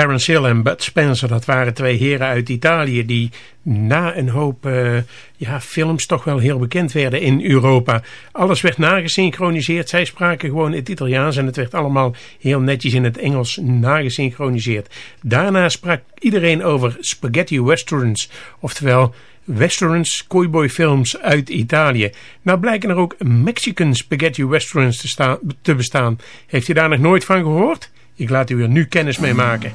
Terence en Bud Spencer, dat waren twee heren uit Italië die na een hoop uh, ja, films toch wel heel bekend werden in Europa. Alles werd nagesynchroniseerd. Zij spraken gewoon het Italiaans en het werd allemaal heel netjes in het Engels nagesynchroniseerd. Daarna sprak iedereen over spaghetti westerns, oftewel westerns, cowboyfilms uit Italië. Nou blijken er ook Mexican spaghetti westerns te, te bestaan. Heeft u daar nog nooit van gehoord? Ik laat u er nu kennis mee maken.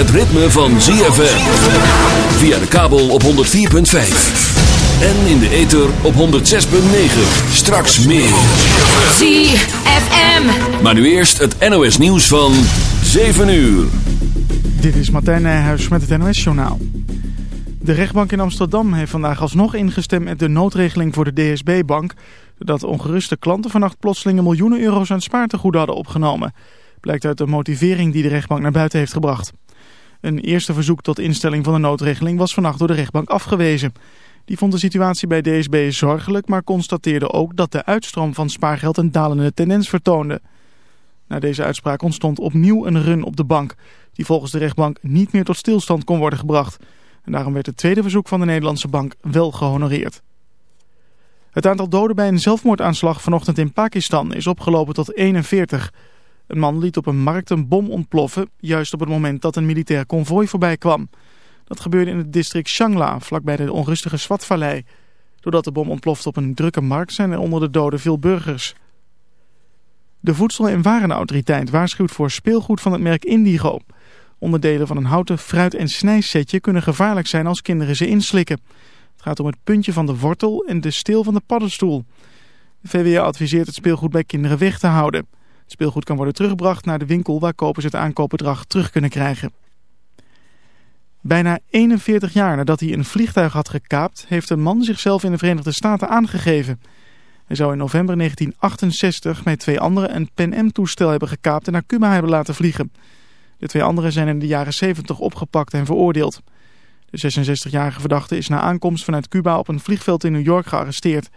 Het ritme van ZFM. Via de kabel op 104.5. En in de ether op 106.9. Straks meer. ZFM. Maar nu eerst het NOS nieuws van 7 uur. Dit is Martijn Nijhuis met het NOS journaal. De rechtbank in Amsterdam heeft vandaag alsnog ingestemd met de noodregeling voor de DSB-bank... doordat ongeruste klanten vannacht plotseling miljoenen euro's aan spaartegoeden hadden opgenomen... Blijkt uit de motivering die de rechtbank naar buiten heeft gebracht. Een eerste verzoek tot instelling van de noodregeling was vannacht door de rechtbank afgewezen. Die vond de situatie bij DSB zorgelijk, maar constateerde ook dat de uitstroom van spaargeld een dalende tendens vertoonde. Na deze uitspraak ontstond opnieuw een run op de bank, die volgens de rechtbank niet meer tot stilstand kon worden gebracht. En daarom werd het tweede verzoek van de Nederlandse bank wel gehonoreerd. Het aantal doden bij een zelfmoordaanslag vanochtend in Pakistan is opgelopen tot 41. Een man liet op een markt een bom ontploffen, juist op het moment dat een militair konvooi voorbij kwam. Dat gebeurde in het district Shangla, vlakbij de onrustige Swatvallei. Doordat de bom ontploft op een drukke markt zijn er onder de doden veel burgers. De Voedsel- en Warenautoriteit waarschuwt voor speelgoed van het merk Indigo. Onderdelen van een houten fruit- en snijsetje kunnen gevaarlijk zijn als kinderen ze inslikken. Het gaat om het puntje van de wortel en de steel van de paddenstoel. De VWA adviseert het speelgoed bij kinderen weg te houden. Speelgoed kan worden teruggebracht naar de winkel waar kopers het aankoopbedrag terug kunnen krijgen. Bijna 41 jaar nadat hij een vliegtuig had gekaapt, heeft een man zichzelf in de Verenigde Staten aangegeven. Hij zou in november 1968 met twee anderen een Pan Am-toestel hebben gekaapt en naar Cuba hebben laten vliegen. De twee anderen zijn in de jaren 70 opgepakt en veroordeeld. De 66-jarige verdachte is na aankomst vanuit Cuba op een vliegveld in New York gearresteerd.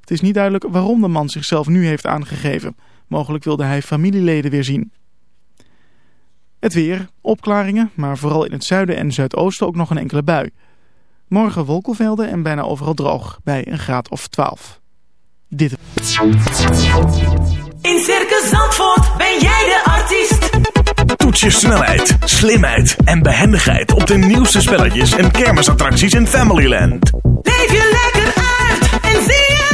Het is niet duidelijk waarom de man zichzelf nu heeft aangegeven. Mogelijk wilde hij familieleden weer zien. Het weer, opklaringen, maar vooral in het zuiden en zuidoosten ook nog een enkele bui. Morgen wolkenvelden en bijna overal droog, bij een graad of 12. Dit. In Circus Zandvoort ben jij de artiest. Toets je snelheid, slimheid en behendigheid op de nieuwste spelletjes en kermisattracties in Familyland. Leef je lekker uit en zie zelf.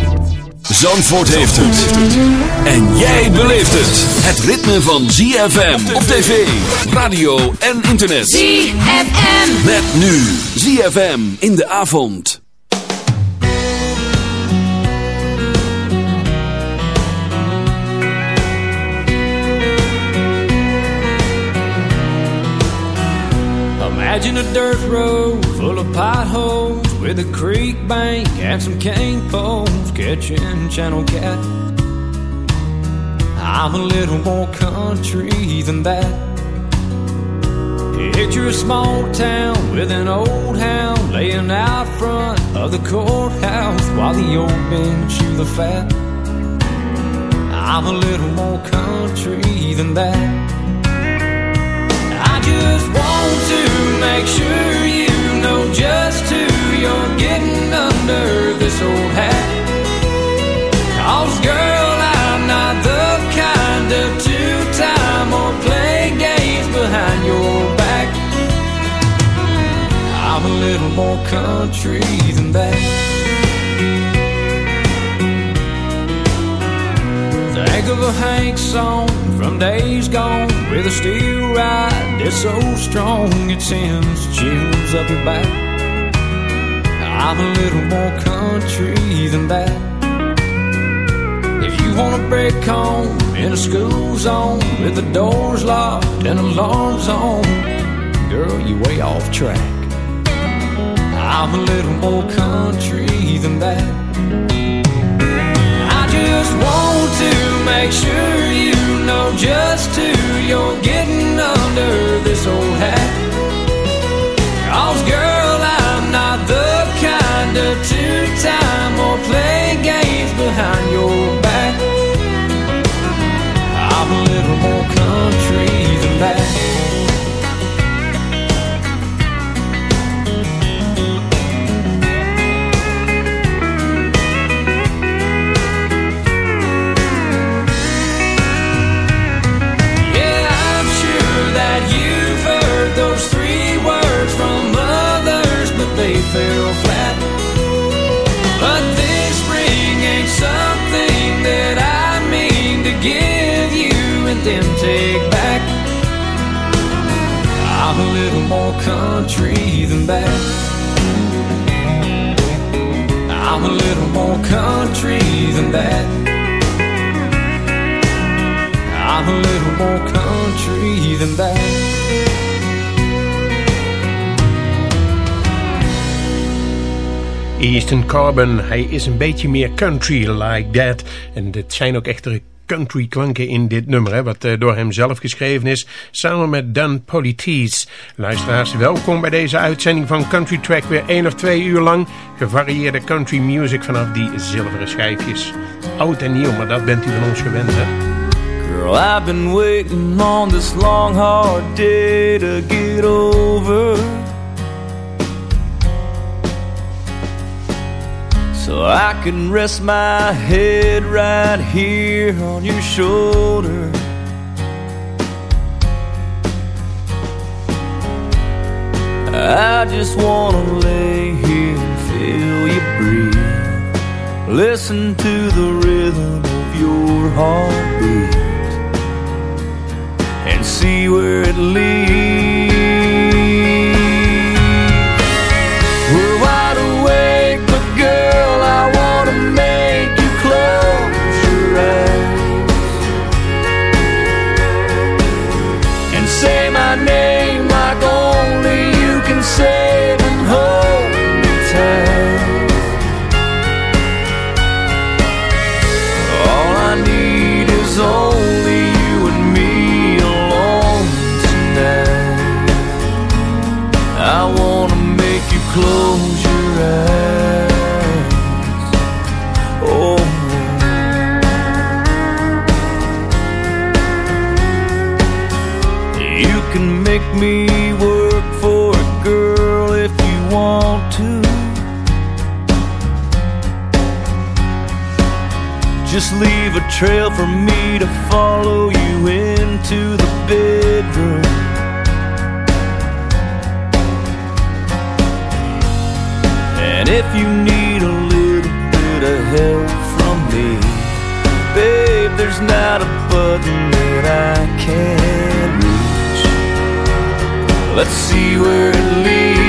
Zandvoort heeft het. En jij beleeft het. Het ritme van ZFM op tv, radio en internet. ZFM. Met nu ZFM in de avond. Imagine a dirt road full of potholes with a creek bank and some cane poles catching channel cat. I'm a little more country than that. Picture a small town with an old hound laying out front of the courthouse while the old men chew the fat. I'm a little more country than that. I just want to make sure you know just who you're getting under this old hat. Cause girl, I'm not the kind of two-time or play games behind your back. I'm a little more country than that. Think of a Hank song from days gone with a steel ride that's so strong it sends chills up your back. I'm a little more country than that. If you wanna break home in a school zone with the doors locked and alarms on, girl, you way off track. I'm a little more country than that. I just want to make sure you know just who you're getting under this old hat. Cause girl, of two-time or play games behind your back. I'm a little more give you and then take back. I'm a little more country than that. I'm a little more country than that. I'm a little more country than that. Easton Corbin, hij is een beetje meer country like that. En dit zijn ook echte country klanken in dit nummer, wat uh, door hem zelf geschreven is, samen met Dan Politis. Luisteraars, welkom bij deze uitzending van Country Track, weer één of twee uur lang gevarieerde country music vanaf die zilveren schijfjes. Oud en nieuw, maar dat bent u van ons gewend, hè? Girl, I've been waiting on this long hard day to get over So I can rest my head right here on your shoulder. I just wanna lay here and feel you breathe. Listen to the rhythm of your heartbeat and see where it leads. Trail for me to follow you into the bedroom. And if you need a little bit of help from me, babe, there's not a button that I can't reach. Let's see where it leads.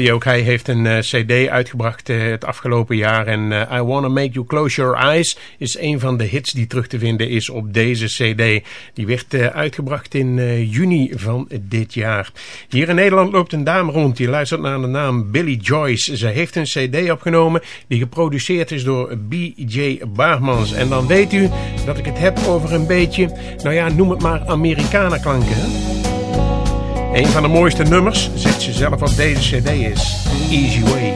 Bentley ook, hij heeft een eh, cd uitgebracht eh, het afgelopen jaar en eh, I Wanna Make You Close Your Eyes is een van de hits die terug te vinden is op deze cd. Die werd uitgebracht in juni van dit jaar. Hier in Nederland loopt een dame rond, die luistert naar de naam Billy Joyce. Ze heeft een cd opgenomen die geproduceerd is door B.J. Baarmans. En dan weet u dat ik het heb over een beetje, nou ja, noem het maar Amerikanenklanken. Hè? Een van de mooiste nummers, zegt ze zelf op deze cd, is Easy Way.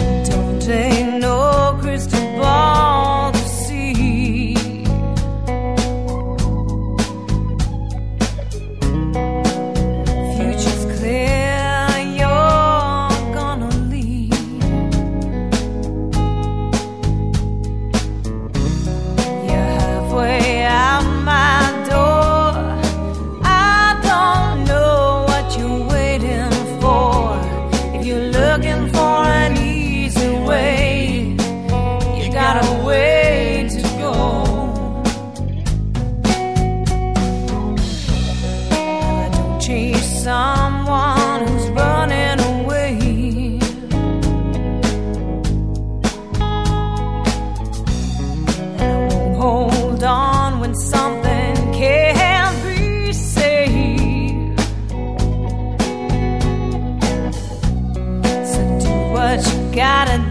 gotta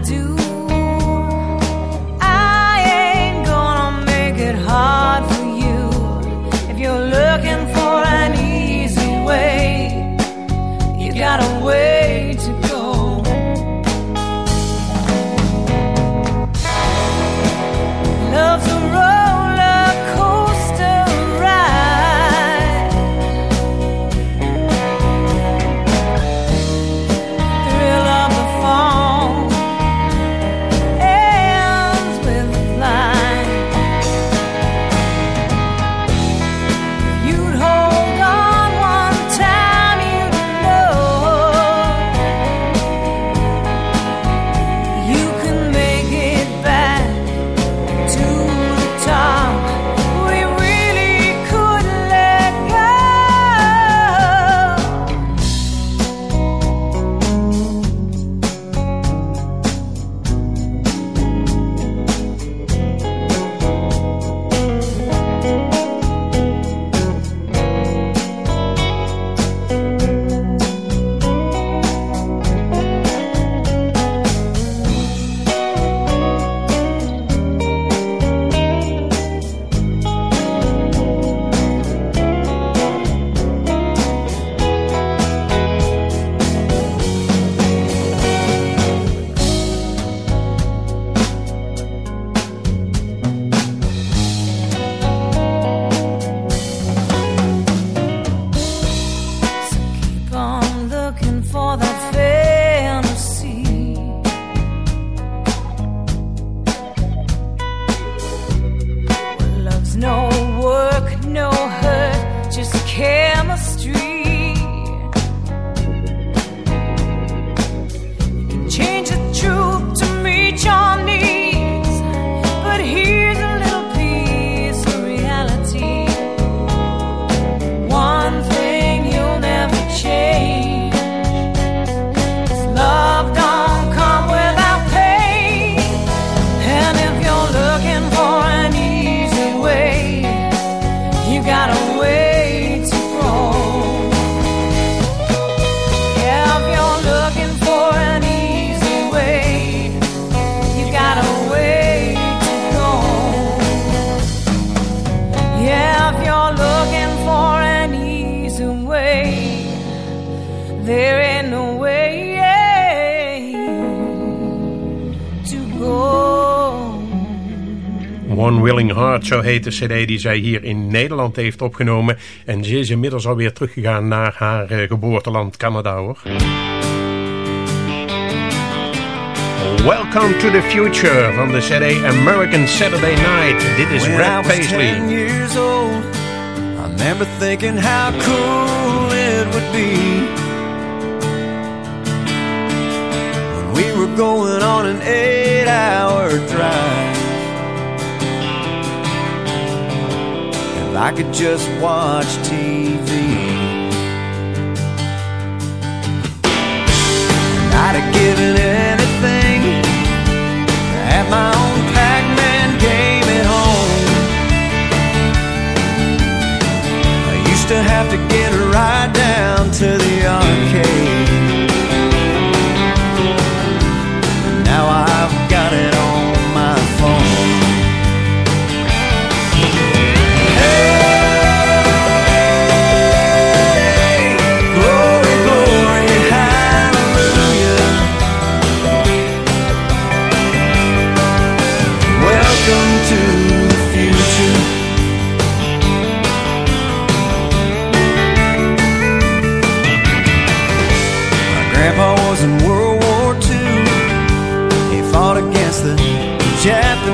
You gotta Unwilling Heart, zo heet de cd die zij hier in Nederland heeft opgenomen. En ze is inmiddels alweer teruggegaan naar haar eh, geboorteland Canada hoor. Welcome to the Future van de cd American Saturday Night. Dit is When Brad Paisley. I was years old, I remember thinking how cool it would be. When we were going on an eight hour drive. I could just watch TV. I'd have given anything at my own Pac Man game at home. I used to have to get right down to the arcade. Now I've got it. the chapter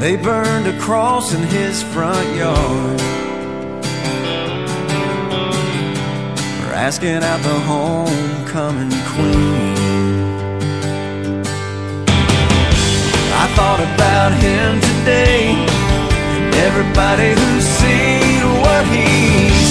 They burned a cross in his front yard for asking out the homecoming queen. I thought about him today everybody who's seen what he's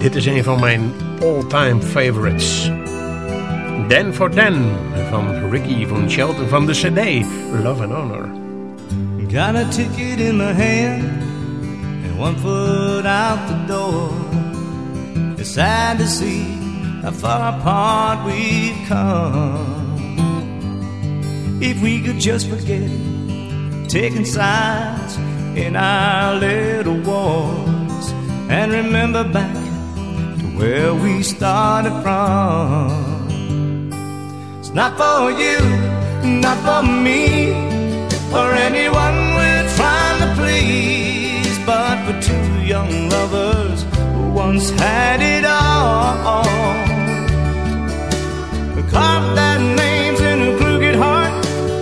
dit, is een van mijn all-time favorites. Dan for Dan van Ricky van Shelton van de CD Love and Honor. Got a ticket in my hand and one foot out the door. It's sad to see how far apart we've come. If we could just forget taking sides in our little wars and remember back where we started from. It's not for you, not for me, or anyone we're trying to please, but for two young lovers who once had it all. Carved their names in a crooked heart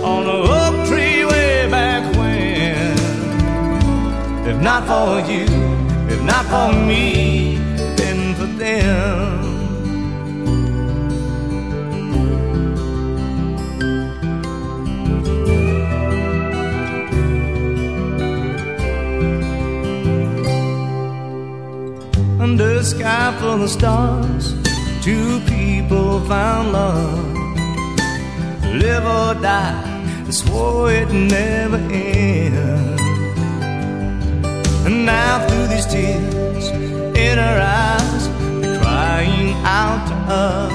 on a oak tree way back when. If not for you, if not for me, sky full of stars, two people found love. Live or die, they swore it never end. And now through these tears in her eyes, they're crying out to us,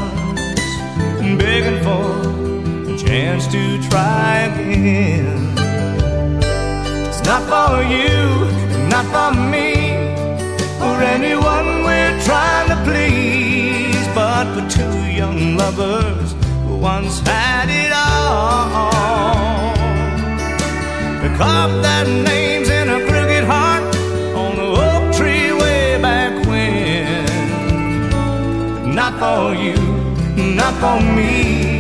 and begging for a chance to try again. It's not for you, not for me, anyone we're trying to please, but for two young lovers who once had it all. They carved their names in a crooked heart on the oak tree way back when. Not for you, not for me,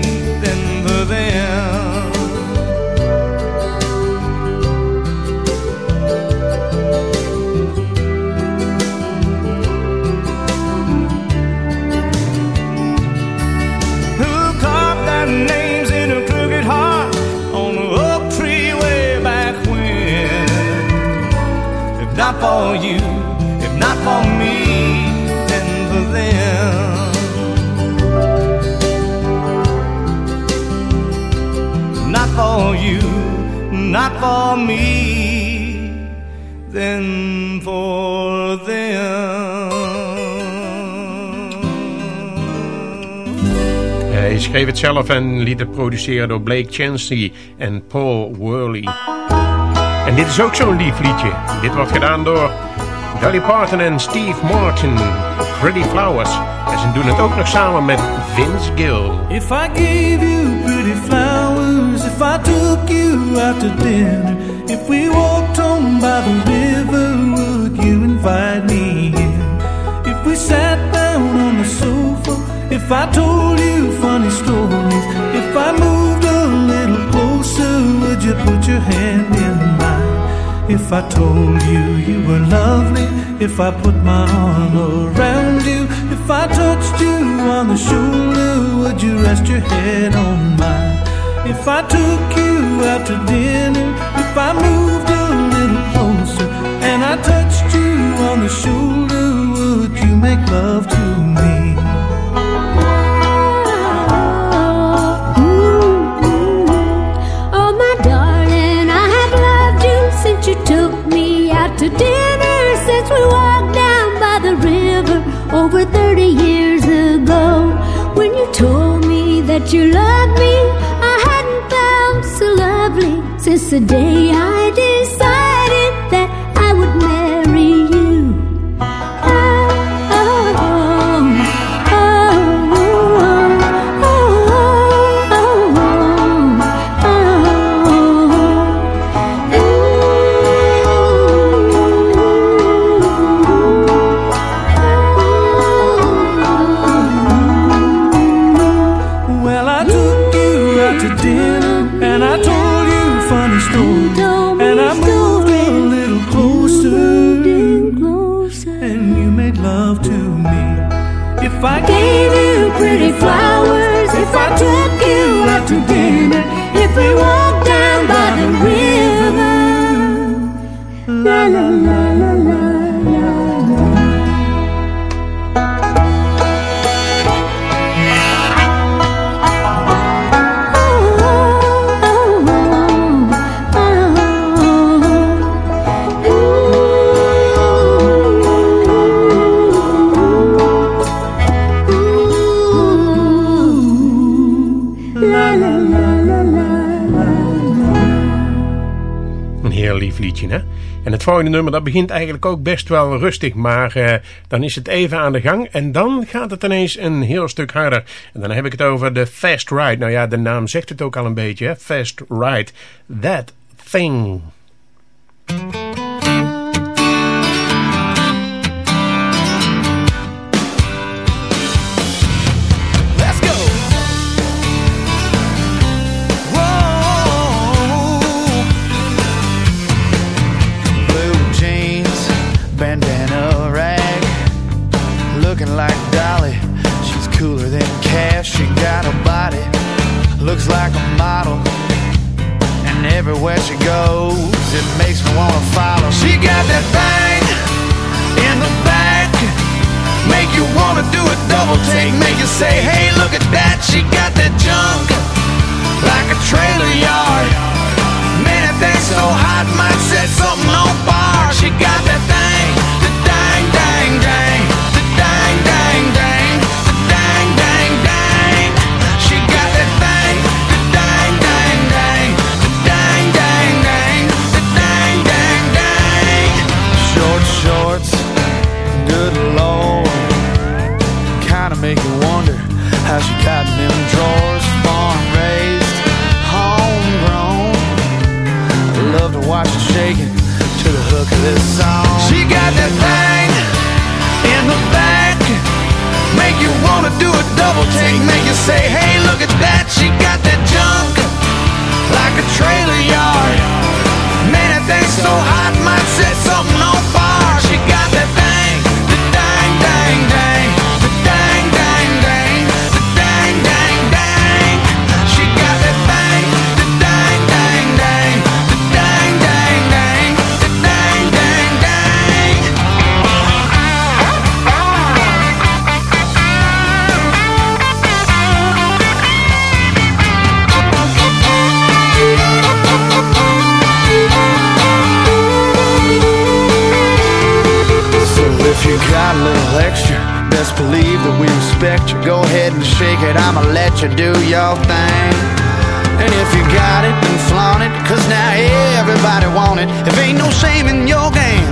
for you. If not for me, then for them. Not for you, not for me, then for them. Hij schreef het zelf en liet het produceren door Blake Chansey en Paul Worley. En dit is ook zo'n lief liedje. Dit wordt gedaan door Dolly Parton en Steve Martin. Pretty Flowers. En ze doen het ook nog samen met Vince Gill. If I gave you pretty flowers, if I took you out to dinner, if we walked home by the river, would you invite me in? If we sat down on the sofa, if I told you funny stories, if I moved a little closer, would you put your hand in mine? If I told you you were lovely, if I put my arm around you, if I touched you on the shoulder, would you rest your head on mine? If I took you out to dinner, if I moved a little closer, and I touched you on the shoulder, would you make love to me? Dinner. Since we walked down by the river over 30 years ago. When you told me that you loved me, I hadn't felt so lovely since the day I volgende nummer, dat begint eigenlijk ook best wel rustig. Maar eh, dan is het even aan de gang. En dan gaat het ineens een heel stuk harder. En dan heb ik het over de Fast Ride. Nou ja, de naam zegt het ook al een beetje, hè? Fast Ride. That Thing. Looking like Dolly. She's cooler than cash. She got a body, looks like a model. And everywhere she goes, it makes me wanna follow. She got that thing in the back. Make you wanna do a double take, make you say, hey, look at that, she got that junk like a trailer yard. Man, that thing's so hot, might set something on fire. She got that thing, the dang, dang, dang, she got them drawers. Farm raised, homegrown. Love to watch her shaking to the hook of this song. She got that thing in the back, make you wanna do a double take, make you say, hey, look at that. She got that junk like a trailer yard. Man, that thing's so hot, might set something Go ahead and shake it, I'ma let you do your thing. And if you got it, then flaunt it, cause now everybody want it. If ain't no shame in your game,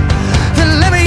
then let me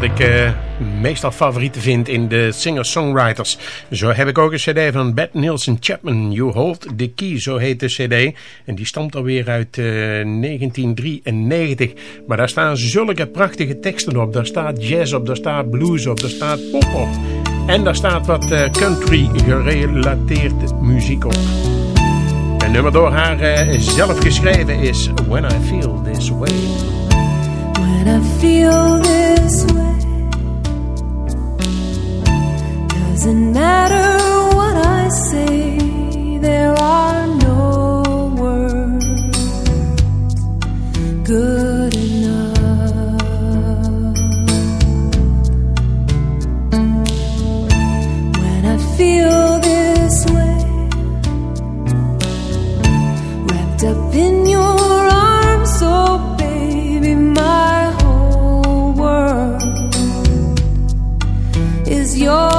dat ik eh, meestal favorieten vind in de singer-songwriters. Zo heb ik ook een cd van Beth Nielsen Chapman, You Hold the Key, zo heet de cd. En die stamt alweer uit eh, 1993. Maar daar staan zulke prachtige teksten op. Daar staat jazz op, daar staat blues op, daar staat pop op. En daar staat wat eh, country gerelateerd muziek op. Een nummer door haar eh, zelf geschreven is When I Feel This Way. When I feel this way, doesn't matter what I say, there are no words good enough. When I feel this way, wrapped up in your arms, so baby, my whole world is your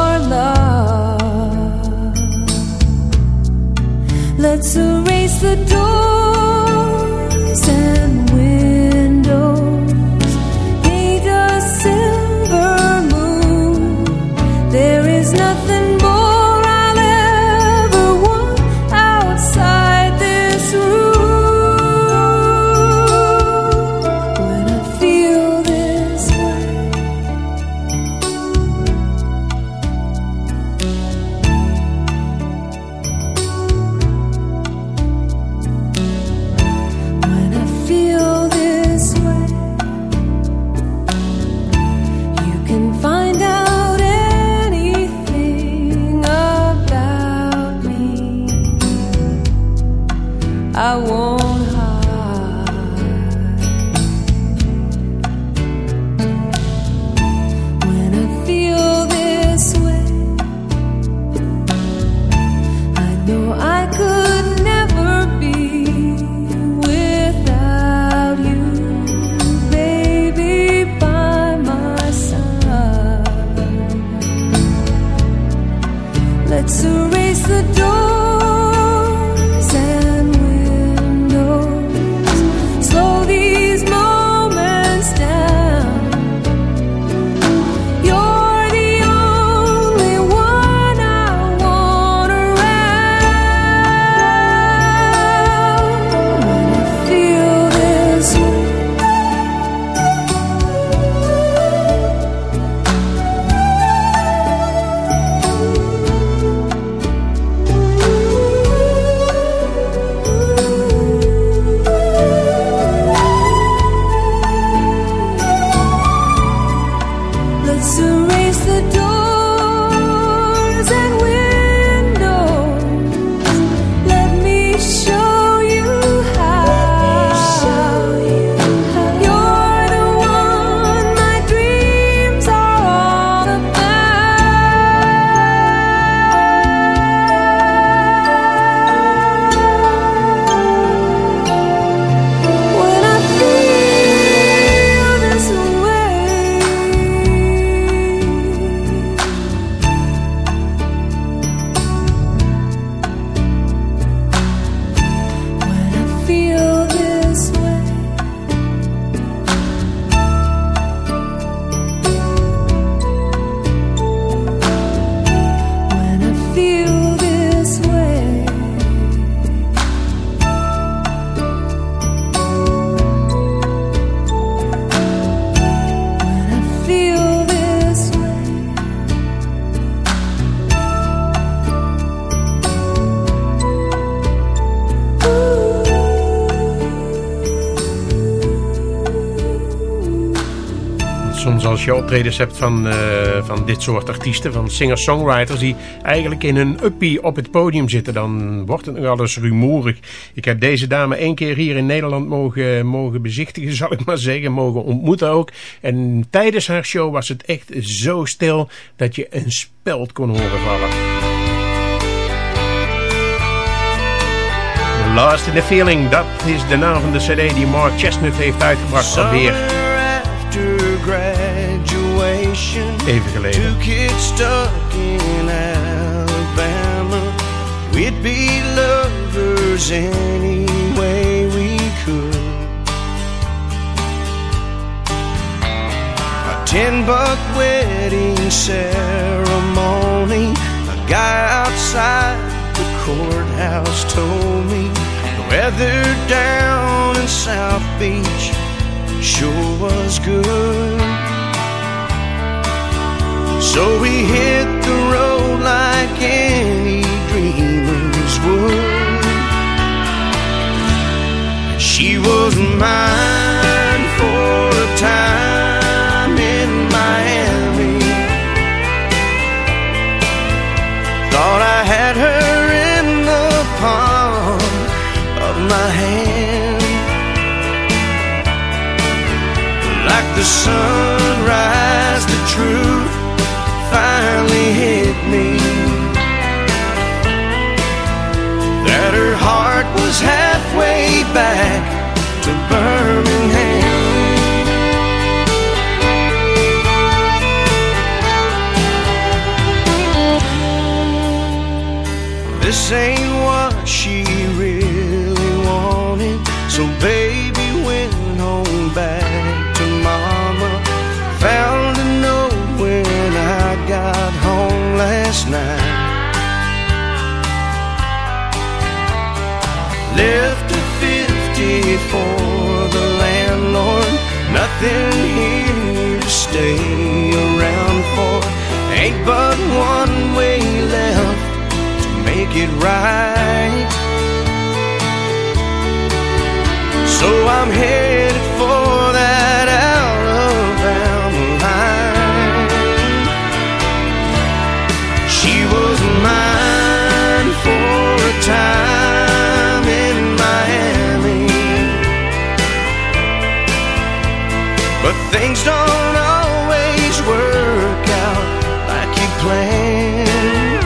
je optredens hebt van, eh, van dit soort artiesten, van singer-songwriters die eigenlijk in een uppie op het podium zitten, dan wordt het nogal eens rumoerig. Ik heb deze dame één keer hier in Nederland mogen, mogen bezichtigen, zal ik maar zeggen, mogen ontmoeten ook. En tijdens haar show was het echt zo stil dat je een speld kon horen vallen. Lost in the Feeling, dat is de naam van de cd die Mark Chestnut heeft uitgebracht alweer. Graduation. Even geleden. Two kids stuck in Alabama. We'd be lovers any way we could. A ten buck wedding ceremony. A guy outside the courthouse told me the weather down in South Beach sure was good. So we hit the road like any dreamers would. She was mine for a time in Miami. Thought I had her in the palm of my hand. Like the sunrise, Nothing here to stay around for. Ain't but one way left to make it right. So I'm headed things don't always work out like you planned.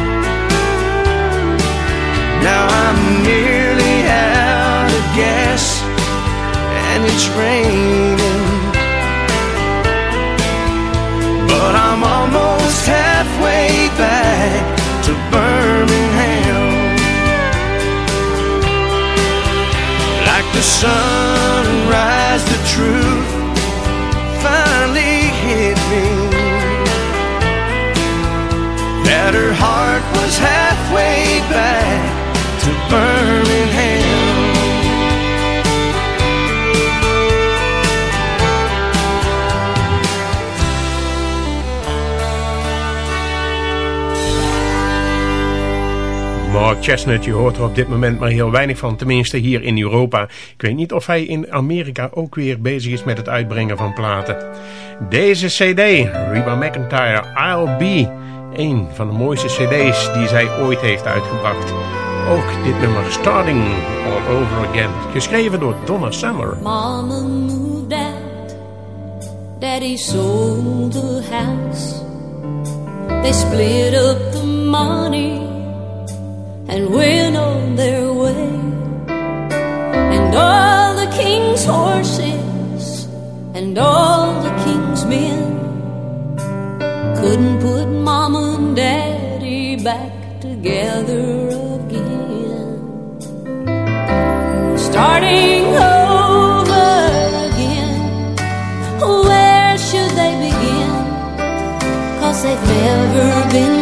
Now I'm nearly out of gas and it's raining. But I'm almost halfway back to Birmingham. Like the sunrise, the truth Her heart was halfway back to Birmingham. Mark Chestnut, je hoort er op dit moment maar heel weinig van, tenminste hier in Europa. Ik weet niet of hij in Amerika ook weer bezig is met het uitbrengen van platen. Deze cd, Reba McIntyre, I'll Be, een van de mooiste cd's die zij ooit heeft uitgebracht. Ook dit nummer, Starting All Over Again, geschreven door Donna Summer. Mama moved out. Daddy sold the house. They split up the money and went on their way. And all the king's horses and all the king's men couldn't put mama and daddy back together again. Starting over again, where should they begin? Cause they've never been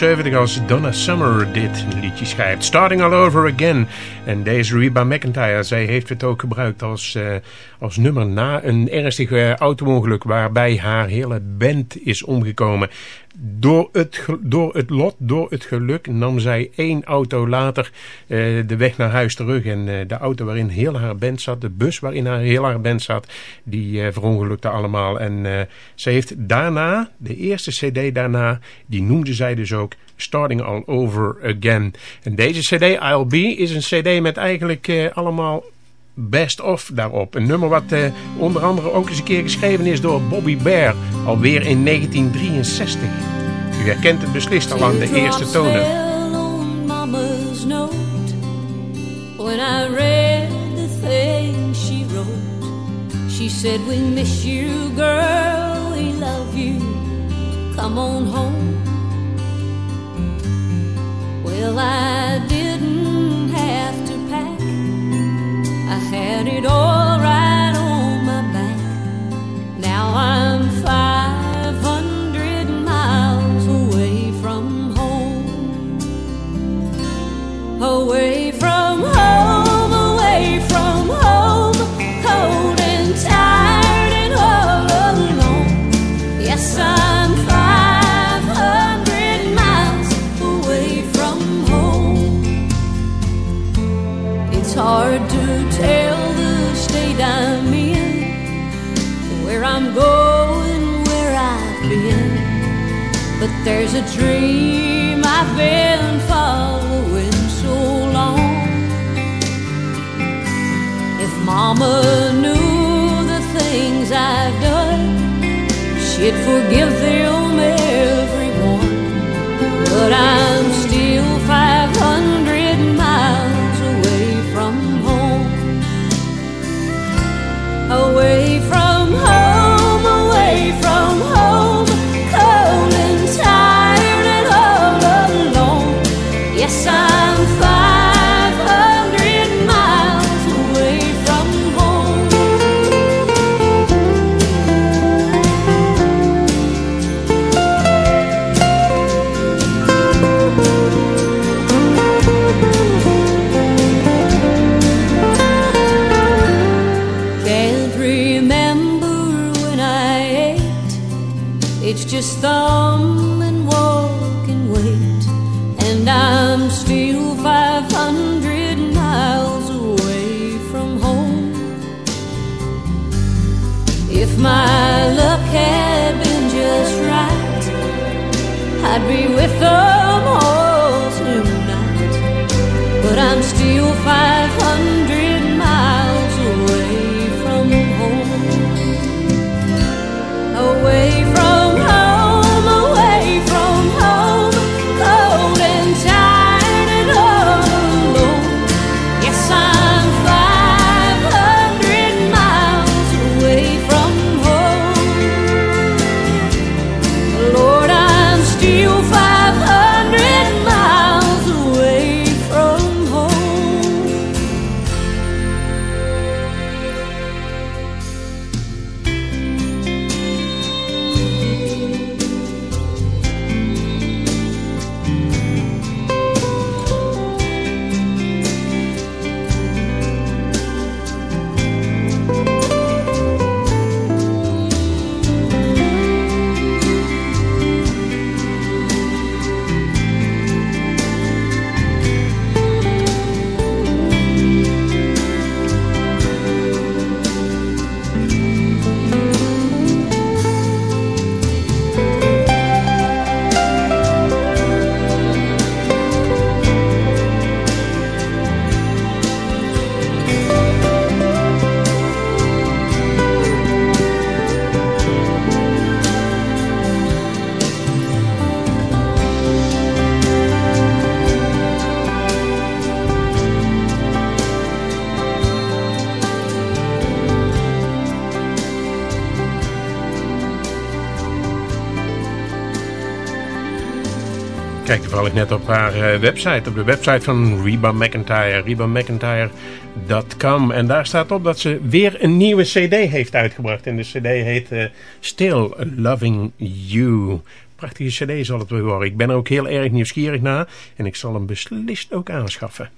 1979 als Donna Summer dit liedje schrijft. Starting All Over Again. En deze Reba McIntyre, zij heeft het ook gebruikt als, eh, als nummer na een ernstig uh, auto-ongeluk waarbij haar hele band is omgekomen. Door het, door het lot, door het geluk nam zij één auto later eh, de weg naar huis terug. En eh, de auto waarin heel haar band zat, de bus waarin haar heel haar band zat, die eh, verongelukte allemaal. En ze heeft daarna, de eerste cd daarna, die noemde zij dus ook Starting All Over Again. En deze cd, I'll Be, is een cd met eigenlijk allemaal best of daarop. Een nummer wat eh, onder andere ook eens een keer geschreven is door Bobby Bear. Alweer in 1963. U herkent het beslist al aan de eerste tonen. fell on Mama's note when I read the things she wrote. She said, We miss you, girl, we love you. Come on home. Well, I didn't have to pack, I had it all right on my back. Now I'm there's a dream I've been following so long. If Mama knew the things I've done, she'd forgive them net op haar uh, website, op de website van Reba McIntyre, rebamcIntyre.com. En daar staat op dat ze weer een nieuwe cd heeft uitgebracht. En de cd heet uh, Still Loving You. Prachtige cd zal het weer worden. Ik ben er ook heel erg nieuwsgierig naar en ik zal hem beslist ook aanschaffen.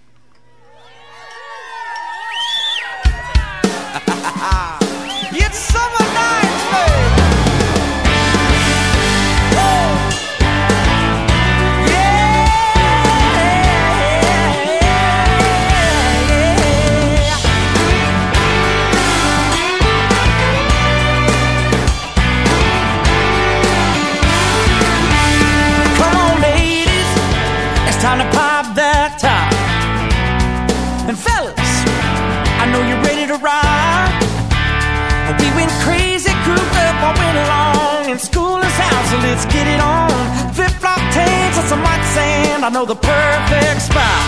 Know the perfect spot.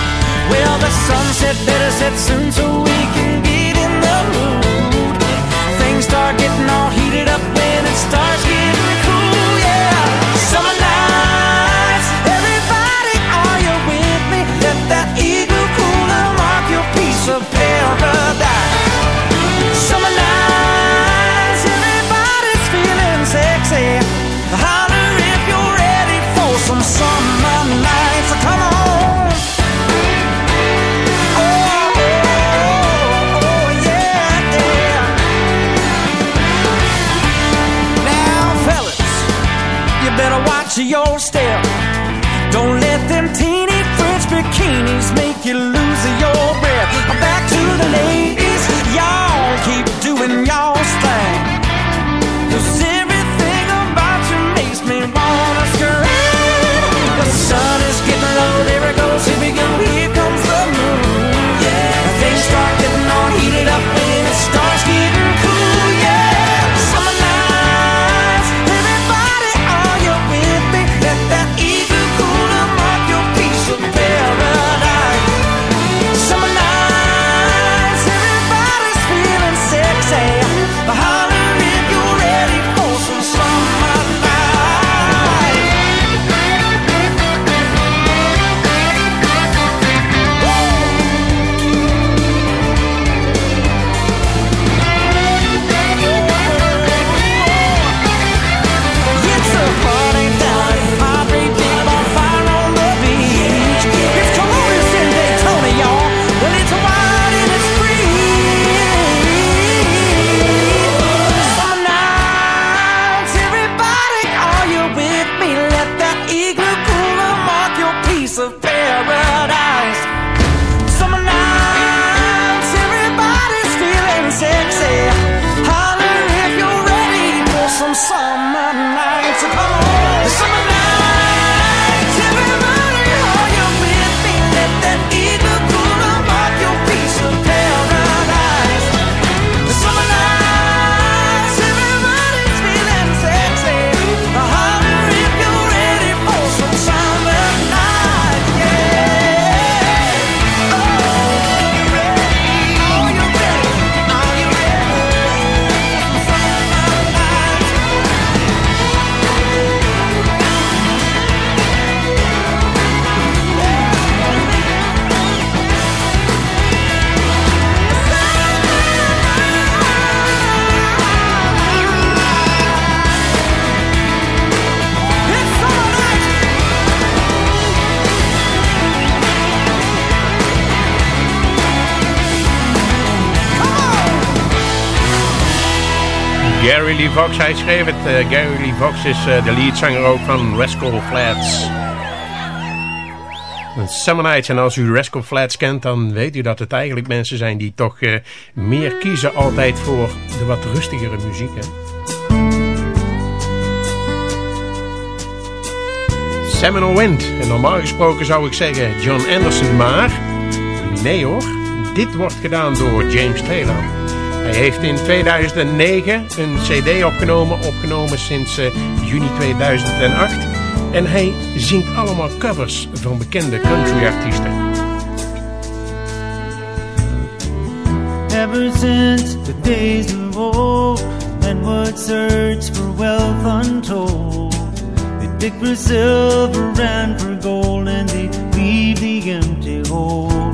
Well, the sunset better set soon so we Gary Lee Fox, hij schreef het. Eh, Gary Lee Fox is eh, de leadzanger ook van Rascal Flats. En Summer Nights. En als u Rascal Flats kent, dan weet u dat het eigenlijk mensen zijn die toch eh, meer kiezen altijd voor de wat rustigere muziek. Hè? Wind. En normaal gesproken zou ik zeggen John Anderson, maar nee hoor. Dit wordt gedaan door James Taylor. Hij heeft in 2009 een cd opgenomen, opgenomen sinds eh, juni 2008. En hij zingt allemaal covers van bekende countryartiesten. Ever since the days of old, men would search for wealth untold. They dig for silver and for gold, and they leave the empty holes.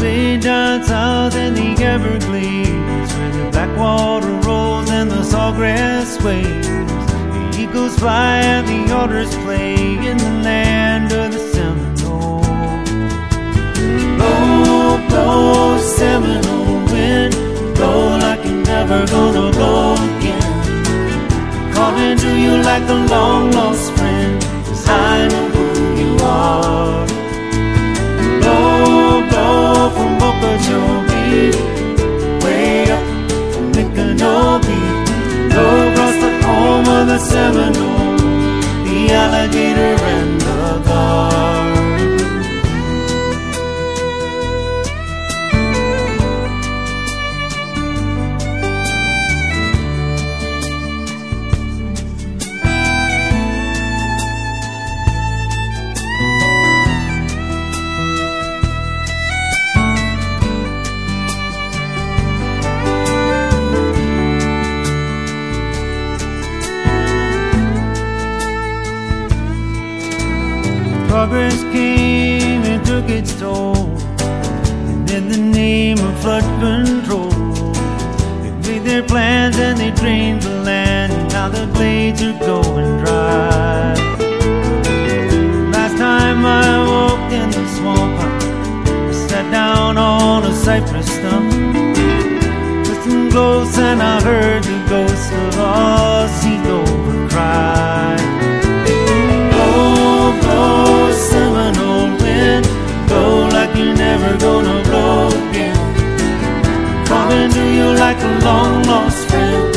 Way down south in the Everglades, where the black water rolls and the sawgrass waves. The eagles fly and the otters play in the land of the Seminole. Blow, blow, Seminole wind, blow like you're never gonna blow again. Calling to you like a long lost way up. Blow across the home of the Seminole, the alligator they drained the land. And now the glades are going dry. Last time I walked in the swamp, I sat down on a cypress stump. Listened close and I heard the ghost of a seagull cry. Oh, blow, Seminole wind, blow like you're never gonna blow again. Coming to you like a long lost friend.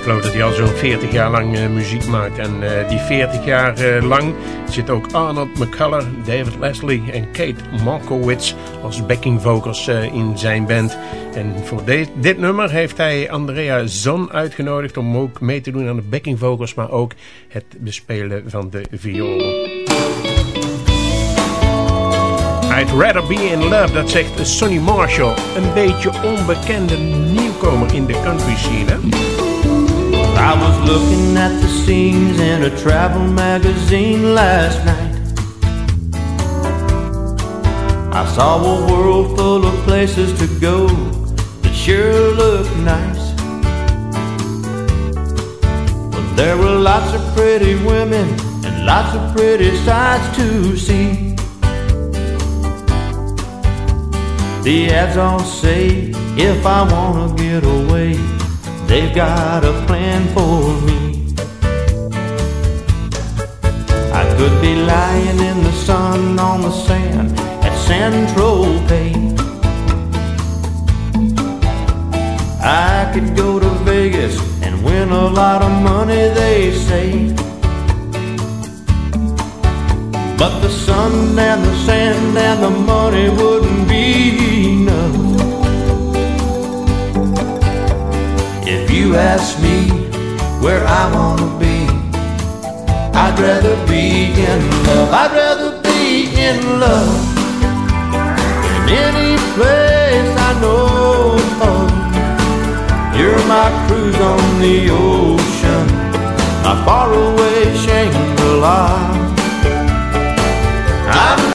Ik geloof dat hij al zo'n 40 jaar lang eh, muziek maakt. En eh, die 40 jaar eh, lang zit ook Arnold McCullough, David Leslie en Kate Markowitz als backing vocals in zijn band. En voor dit nummer heeft hij Andrea Zon uitgenodigd om ook mee te doen aan de backing vocals, maar ook het bespelen van de viool. I'd rather be in love, dat zegt Sonny Marshall. Een beetje onbekende nieuwkomer in de country scene. hè? I was looking at the scenes in a travel magazine last night. I saw a world full of places to go that sure look nice. But there were lots of pretty women and lots of pretty sights to see. The ads all say if I wanna get away, they've got a plan for me. I could be lying in the sun on the sand at Central Bay. I could go to Vegas and win a lot of money, they say. But the sun and the sand and the money wouldn't be you ask me where I wanna be, I'd rather be in love. I'd rather be in love than any place I know of. You're my cruise on the ocean, my faraway Shangri-La.